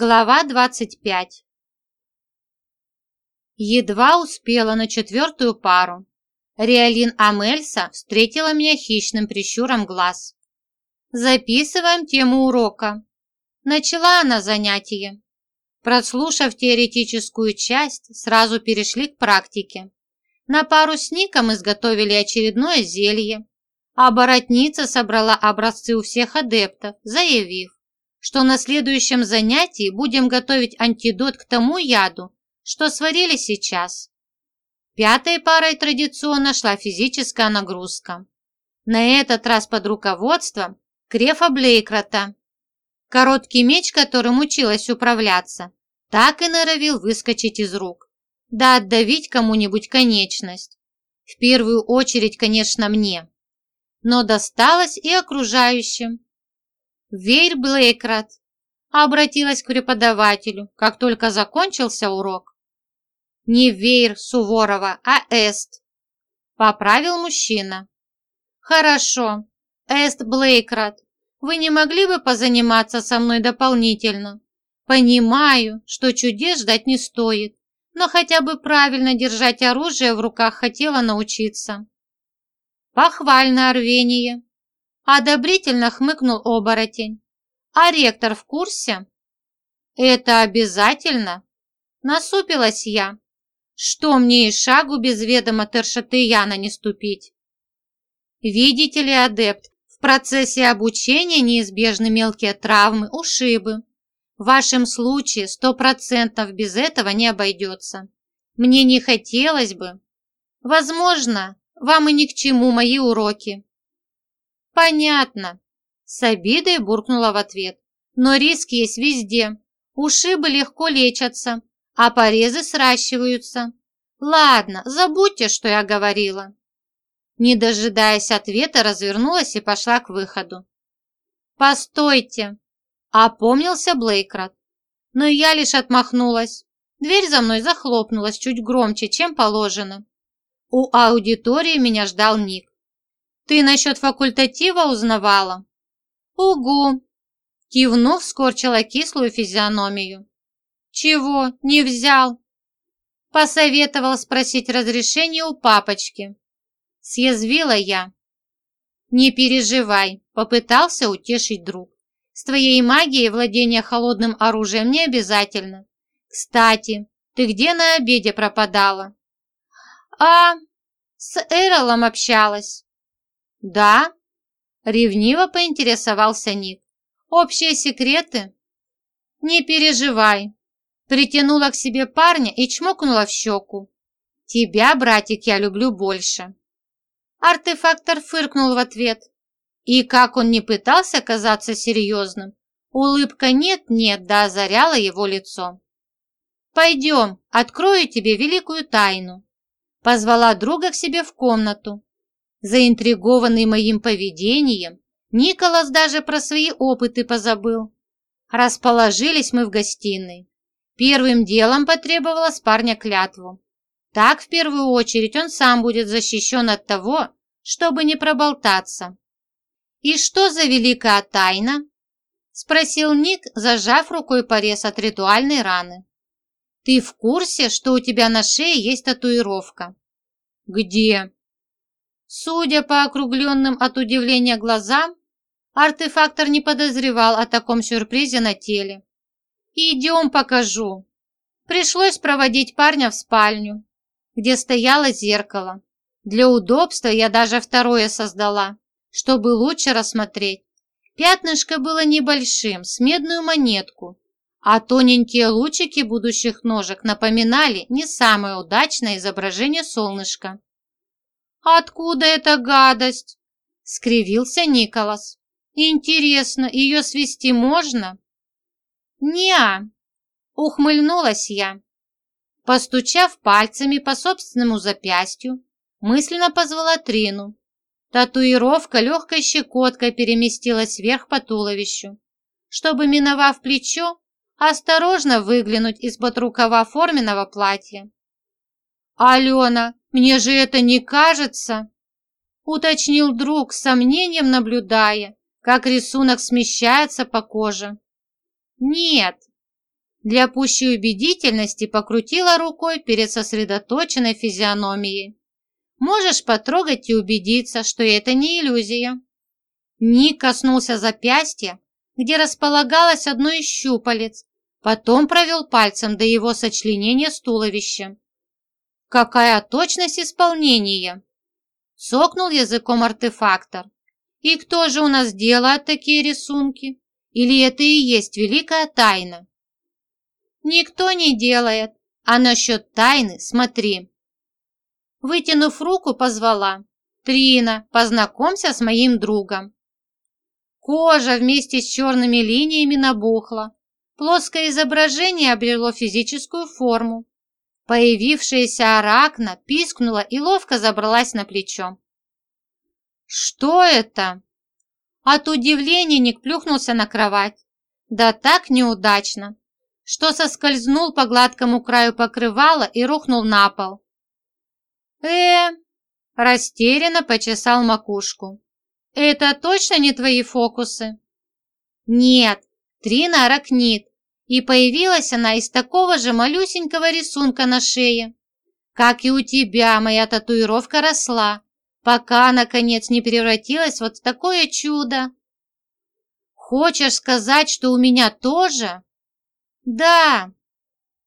Глава 25 Едва успела на четвертую пару. Реалин Амельса встретила меня хищным прищуром глаз. «Записываем тему урока». Начала она занятие. Прослушав теоретическую часть, сразу перешли к практике. На пару с Ником изготовили очередное зелье, а боротница собрала образцы у всех адептов, заявив, что на следующем занятии будем готовить антидот к тому яду, что сварили сейчас. Пятой парой традиционно шла физическая нагрузка. На этот раз под руководством Крефа Блейкрота. Короткий меч, которым училась управляться, так и норовил выскочить из рук. Да отдавить кому-нибудь конечность. В первую очередь, конечно, мне. Но досталось и окружающим. Вейр Блейкрат обратилась к преподавателю, как только закончился урок. Не Вейр Суворова, а Эст. Поправил мужчина. Хорошо, Эст Блейкрат, вы не могли бы позаниматься со мной дополнительно? Понимаю, что чудес ждать не стоит, но хотя бы правильно держать оружие в руках хотела научиться. Похвальное рвение, Одобрительно хмыкнул оборотень. А ректор в курсе? Это обязательно? Насупилась я. Что мне и шагу без ведома Тершатыяна не ступить? Видите ли, адепт, в процессе обучения неизбежны мелкие травмы, ушибы. В вашем случае сто процентов без этого не обойдется. Мне не хотелось бы. Возможно, вам и ни к чему мои уроки. «Понятно», – с обидой буркнула в ответ. «Но риск есть везде. Ушибы легко лечатся, а порезы сращиваются. Ладно, забудьте, что я говорила». Не дожидаясь ответа, развернулась и пошла к выходу. «Постойте!» – опомнился Блейкрат. Но я лишь отмахнулась. Дверь за мной захлопнулась чуть громче, чем положено. У аудитории меня ждал Ник. Ты насчет факультатива узнавала? Угу. Кивнув, скорчила кислую физиономию. Чего, не взял? Посоветовал спросить разрешение у папочки. Съязвила я. Не переживай, попытался утешить друг. С твоей магией владение холодным оружием не обязательно. Кстати, ты где на обеде пропадала? А, с Эролом общалась. «Да?» – ревниво поинтересовался Ник. «Общие секреты?» «Не переживай!» Притянула к себе парня и чмокнула в щеку. «Тебя, братик, я люблю больше!» Артефактор фыркнул в ответ. И как он не пытался казаться серьезным, улыбка «нет-нет» да озаряла его лицо. «Пойдем, открою тебе великую тайну», позвала друга к себе в комнату Заинтригованный моим поведением, Николас даже про свои опыты позабыл. Расположились мы в гостиной. Первым делом потребовала с парня клятву. Так, в первую очередь, он сам будет защищен от того, чтобы не проболтаться. «И что за великая тайна?» – спросил Ник, зажав рукой порез от ритуальной раны. «Ты в курсе, что у тебя на шее есть татуировка?» «Где?» Судя по округленным от удивления глазам, артефактор не подозревал о таком сюрпризе на теле. «Идем, покажу». Пришлось проводить парня в спальню, где стояло зеркало. Для удобства я даже второе создала, чтобы лучше рассмотреть. Пятнышко было небольшим, с медную монетку, а тоненькие лучики будущих ножек напоминали не самое удачное изображение солнышка. «Откуда эта гадость?» – скривился Николас. «Интересно, ее свести можно?» «Не-а», ухмыльнулась я. Постучав пальцами по собственному запястью, мысленно позвала Трину. Татуировка легкой щекоткой переместилась вверх по туловищу, чтобы, миновав плечо, осторожно выглянуть из-под рукава форменного платья. «Алена, мне же это не кажется!» уточнил друг, с сомнением наблюдая, как рисунок смещается по коже. «Нет!» Для пущей убедительности покрутила рукой перед сосредоточенной физиономией. Можешь потрогать и убедиться, что это не иллюзия. Ник коснулся запястья, где располагалось одно из щупалец, потом провел пальцем до его сочленения с туловищем. Какая точность исполнения! Сокнул языком артефактор. И кто же у нас делает такие рисунки? Или это и есть великая тайна? Никто не делает, а насчет тайны смотри. Вытянув руку, позвала. Трина, познакомься с моим другом. Кожа вместе с черными линиями набухла. Плоское изображение обрело физическую форму. Появившаяся аракна пискнула и ловко забралась на плечо. «Что это?» От удивления Ник плюхнулся на кровать. Да так неудачно, что соскользнул по гладкому краю покрывала и рухнул на пол. э растерянно почесал макушку. «Это точно не твои фокусы?» «Нет, Трина аракнит, и появилась она из такого же малюсенького рисунка на шее. Как и у тебя, моя татуировка росла, пока, наконец, не превратилась вот в такое чудо. Хочешь сказать, что у меня тоже? Да.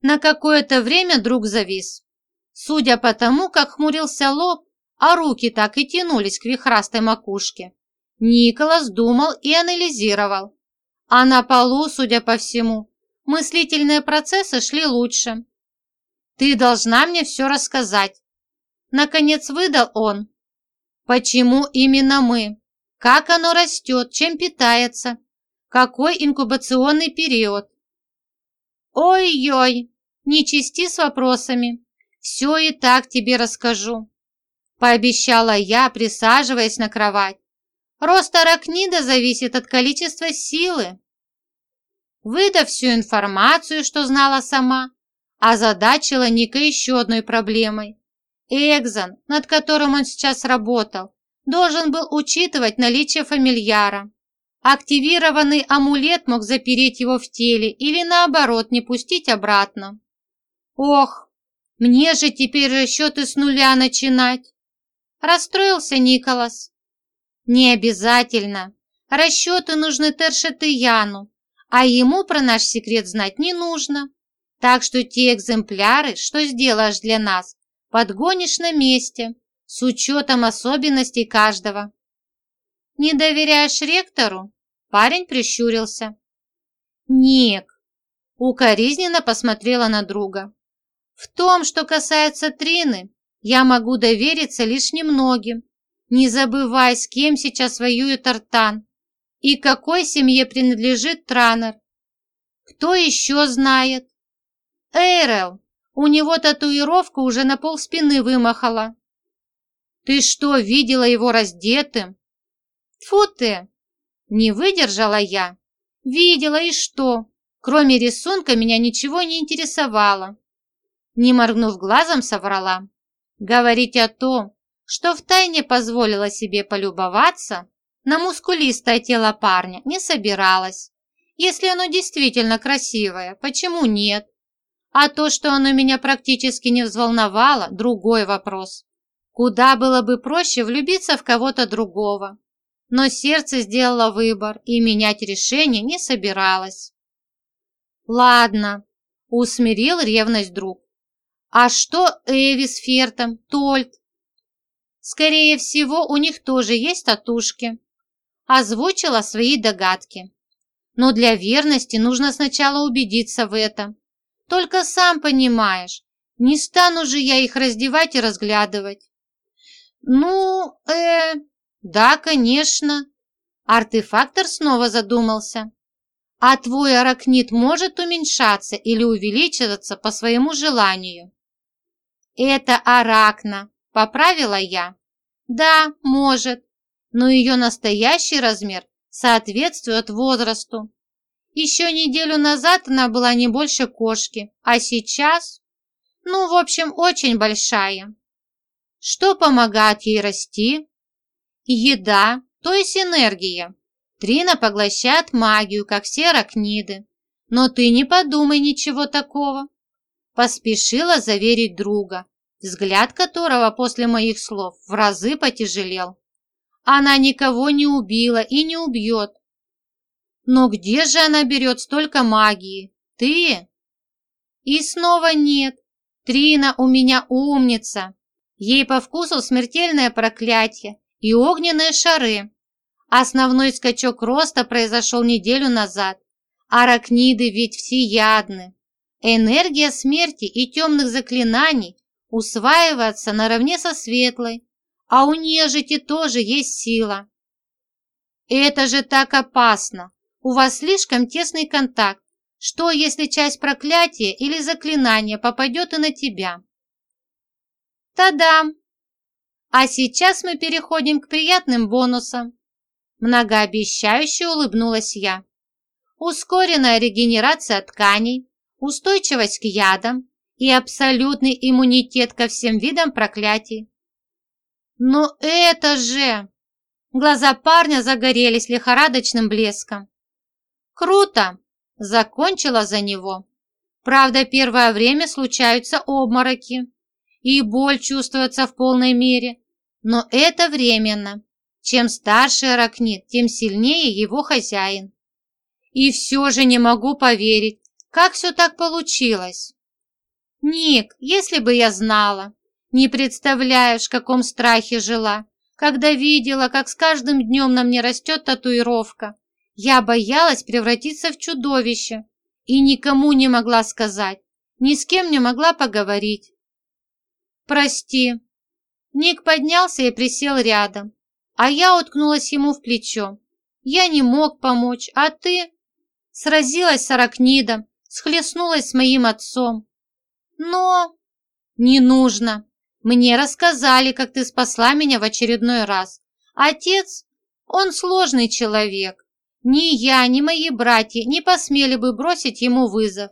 На какое-то время друг завис. Судя по тому, как хмурился лоб, а руки так и тянулись к вихрастой макушке, Николас думал и анализировал. А на полу, судя по всему, мыслительные процессы шли лучше. «Ты должна мне все рассказать», — наконец выдал он. Почему именно мы? Как оно растет, чем питается? Какой инкубационный период? Ой-ой, не чисти с вопросами. Все и так тебе расскажу. Пообещала я, присаживаясь на кровать. Рост аракнида зависит от количества силы. Выдав всю информацию, что знала сама, озадачила Ника еще одной проблемой. Экзон, над которым он сейчас работал, должен был учитывать наличие фамильяра. Активированный амулет мог запереть его в теле или наоборот не пустить обратно. Ох, мне же теперь расчеты с нуля начинать. Расстроился Николас. Не обязательно. Расчеты нужны Тершетыяну, а ему про наш секрет знать не нужно. Так что те экземпляры, что сделаешь для нас, подгонишь на месте, с учетом особенностей каждого. Не доверяешь ректору? Парень прищурился. Ник, укоризненно посмотрела на друга. В том, что касается Трины, я могу довериться лишь немногим. Не забывай, с кем сейчас воюет Артан и какой семье принадлежит Транер. Кто еще знает? Эйрел, у него татуировка уже на пол спины вымахала. Ты что, видела его раздетым? Тьфу ты! Не выдержала я. Видела и что? Кроме рисунка меня ничего не интересовало. Не моргнув глазом, соврала. Говорить о том, что втайне позволила себе полюбоваться, на мускулистое тело парня не собиралась. Если оно действительно красивое, почему нет? А то, что оно меня практически не взволновало, другой вопрос. Куда было бы проще влюбиться в кого-то другого. Но сердце сделало выбор, и менять решение не собиралось. Ладно, усмирил ревность друг. А что Эви с Фертом, Тольт? Скорее всего, у них тоже есть татушки. Озвучила свои догадки. Но для верности нужно сначала убедиться в этом. Только сам понимаешь, не стану же я их раздевать и разглядывать. Ну, э, да, конечно. Артефактор снова задумался. А твой аракнит может уменьшаться или увеличиваться по своему желанию? Это аракна, поправила я. Да, может, но ее настоящий размер соответствует возрасту. Еще неделю назад она была не больше кошки, а сейчас... Ну, в общем, очень большая. Что помогает ей расти? Еда, то есть энергия. Трина поглощает магию, как все аракниды. Но ты не подумай ничего такого. Поспешила заверить друга, взгляд которого после моих слов в разы потяжелел. Она никого не убила и не убьет. Но где же она берет столько магии? Ты? И снова нет. Трина у меня умница. Ей по вкусу смертельное проклятие и огненные шары. Основной скачок роста произошел неделю назад. Аракниды ведь всеядны. Энергия смерти и темных заклинаний усваивается наравне со светлой, а у нежити тоже есть сила. Это же так опасно. У вас слишком тесный контакт. Что, если часть проклятия или заклинания попадет и на тебя? Та-дам! А сейчас мы переходим к приятным бонусам. Многообещающе улыбнулась я. Ускоренная регенерация тканей, устойчивость к ядам и абсолютный иммунитет ко всем видам проклятий. Но это же... Глаза парня загорелись лихорадочным блеском. Круто! Закончила за него. Правда, первое время случаются обмороки, и боль чувствуется в полной мере, но это временно. Чем старше аракнит, тем сильнее его хозяин. И все же не могу поверить, как все так получилось. Ник, если бы я знала, не представляешь, в каком страхе жила, когда видела, как с каждым днем на мне растет татуировка. Я боялась превратиться в чудовище и никому не могла сказать, ни с кем не могла поговорить. «Прости». Ник поднялся и присел рядом, а я уткнулась ему в плечо. Я не мог помочь, а ты... Сразилась с аракнидом, схлестнулась с моим отцом. Но... Не нужно. Мне рассказали, как ты спасла меня в очередной раз. Отец, он сложный человек. Ни я, ни мои братья не посмели бы бросить ему вызов.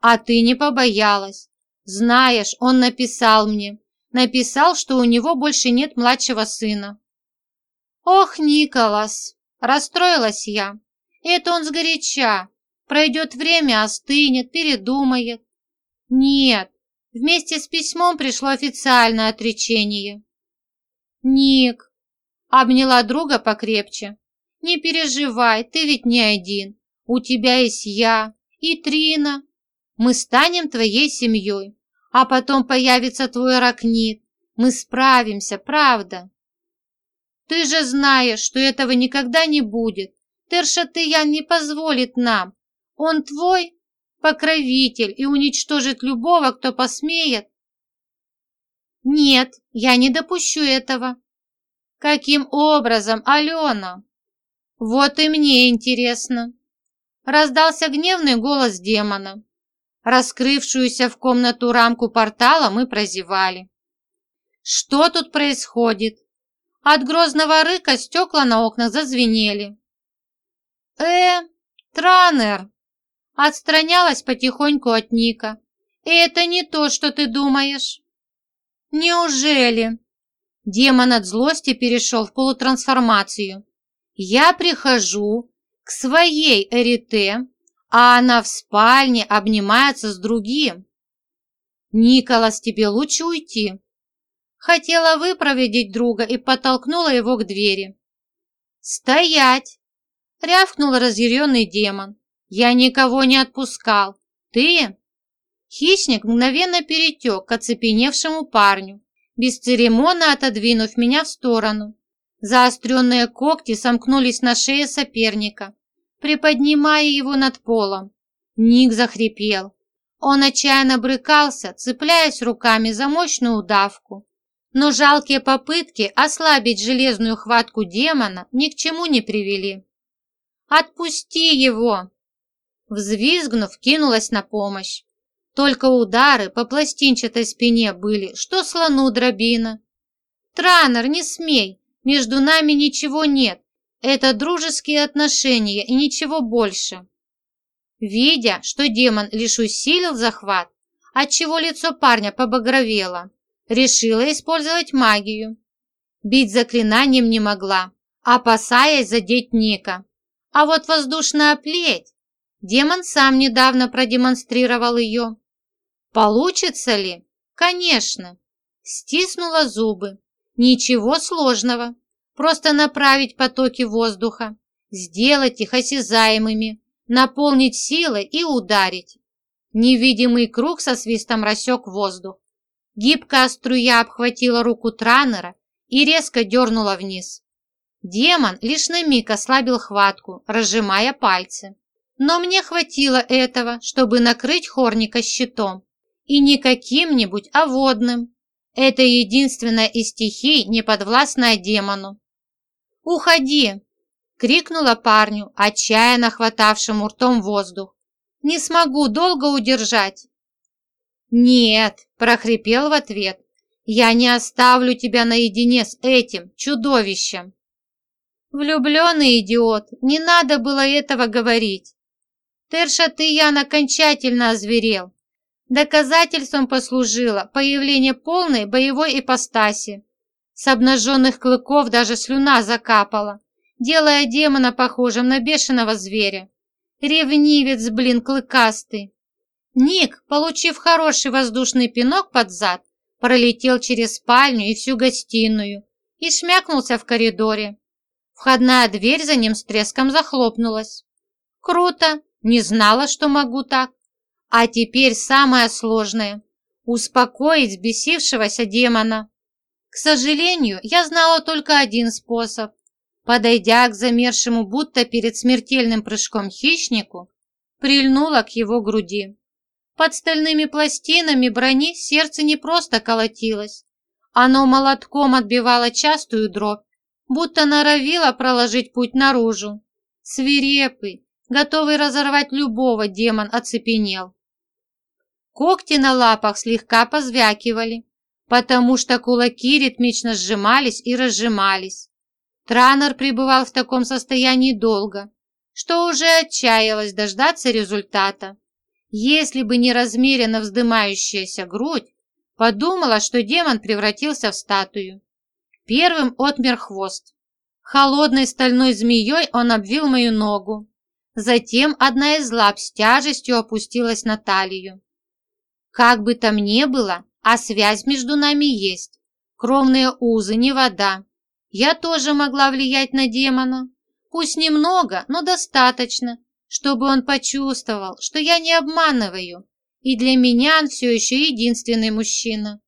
А ты не побоялась. Знаешь, он написал мне. Написал, что у него больше нет младшего сына. «Ох, Николас!» – расстроилась я. «Это он сгоряча. Пройдет время, остынет, передумает». «Нет, вместе с письмом пришло официальное отречение». «Ник!» – обняла друга покрепче. «Не переживай, ты ведь не один. У тебя есть я и Трина. Мы станем твоей семьей, а потом появится твой аракнит. Мы справимся, правда?» Ты же знаешь, что этого никогда не будет. Тершатыян не позволит нам. Он твой покровитель и уничтожит любого, кто посмеет. Нет, я не допущу этого. Каким образом, Алена? Вот и мне интересно. Раздался гневный голос демона. Раскрывшуюся в комнату рамку портала мы прозевали. Что тут происходит? От грозного рыка стекла на окнах зазвенели. «Э, Транер!» Отстранялась потихоньку от Ника. «Это не то, что ты думаешь». «Неужели?» Демон от злости перешел в полутрансформацию. «Я прихожу к своей Эрите, а она в спальне обнимается с другим. Николас, тебе лучше уйти. Хотела выпроводить друга и подтолкнула его к двери. «Стоять!» — рявкнул разъяренный демон. «Я никого не отпускал. Ты?» Хищник мгновенно перетек к оцепеневшему парню, бесцеремонно отодвинув меня в сторону. Заостренные когти сомкнулись на шее соперника, приподнимая его над полом. Ник захрипел. Он отчаянно брыкался, цепляясь руками за мощную удавку. Но жалкие попытки ослабить железную хватку демона ни к чему не привели. «Отпусти его!» Взвизгнув, кинулась на помощь. Только удары по пластинчатой спине были, что слону дробина. «Транер, не смей! Между нами ничего нет. Это дружеские отношения и ничего больше». Видя, что демон лишь усилил захват, отчего лицо парня побагровело, решила использовать магию. Бить заклинанием не могла, опасаясь задеть Ника. А вот воздушная плеть... Демон сам недавно продемонстрировал ее. Получится ли? Конечно. Стиснула зубы. Ничего сложного. Просто направить потоки воздуха, сделать их осязаемыми, наполнить силой и ударить. Невидимый круг со свистом рассек воздух. Гибкая струя обхватила руку Транера и резко дернула вниз. Демон лишь на миг ослабил хватку, разжимая пальцы. Но мне хватило этого, чтобы накрыть Хорника щитом. И не каким-нибудь, а водным. Это единственная из стихий, не подвластная демону. «Уходи!» – крикнула парню, отчаянно хватавшему ртом воздух. «Не смогу долго удержать!» «Нет!» – прохрипел в ответ. «Я не оставлю тебя наедине с этим чудовищем!» «Влюбленный идиот! Не надо было этого говорить!» Тершатыян окончательно озверел. Доказательством послужило появление полной боевой ипостаси. С обнаженных клыков даже слюна закапала, делая демона похожим на бешеного зверя. Ревнивец, блин, клыкастый. Ник, получив хороший воздушный пинок под зад, пролетел через спальню и всю гостиную и шмякнулся в коридоре. Входная дверь за ним с треском захлопнулась. Круто, не знала, что могу так. А теперь самое сложное – успокоить бесившегося демона. К сожалению, я знала только один способ. Подойдя к замершему будто перед смертельным прыжком хищнику, прильнула к его груди. Под стальными пластинами брони сердце не просто колотилось. Оно молотком отбивало частую дробь, будто норовило проложить путь наружу. Свирепый, готовый разорвать любого, демон оцепенел. Когти на лапах слегка позвякивали, потому что кулаки ритмично сжимались и разжимались. Транер пребывал в таком состоянии долго, что уже отчаялась дождаться результата. Если бы не размеренно вздымающаяся грудь, подумала, что демон превратился в статую. Первым отмер хвост. Холодной стальной змеей он обвил мою ногу, Затем одна из лап с тяжестью опустилась на талию. Как бы там ни было, а связь между нами есть. Кровные узы, не вода. Я тоже могла влиять на демона. Пусть немного, но достаточно, чтобы он почувствовал, что я не обманываю, и для меня он все еще единственный мужчина.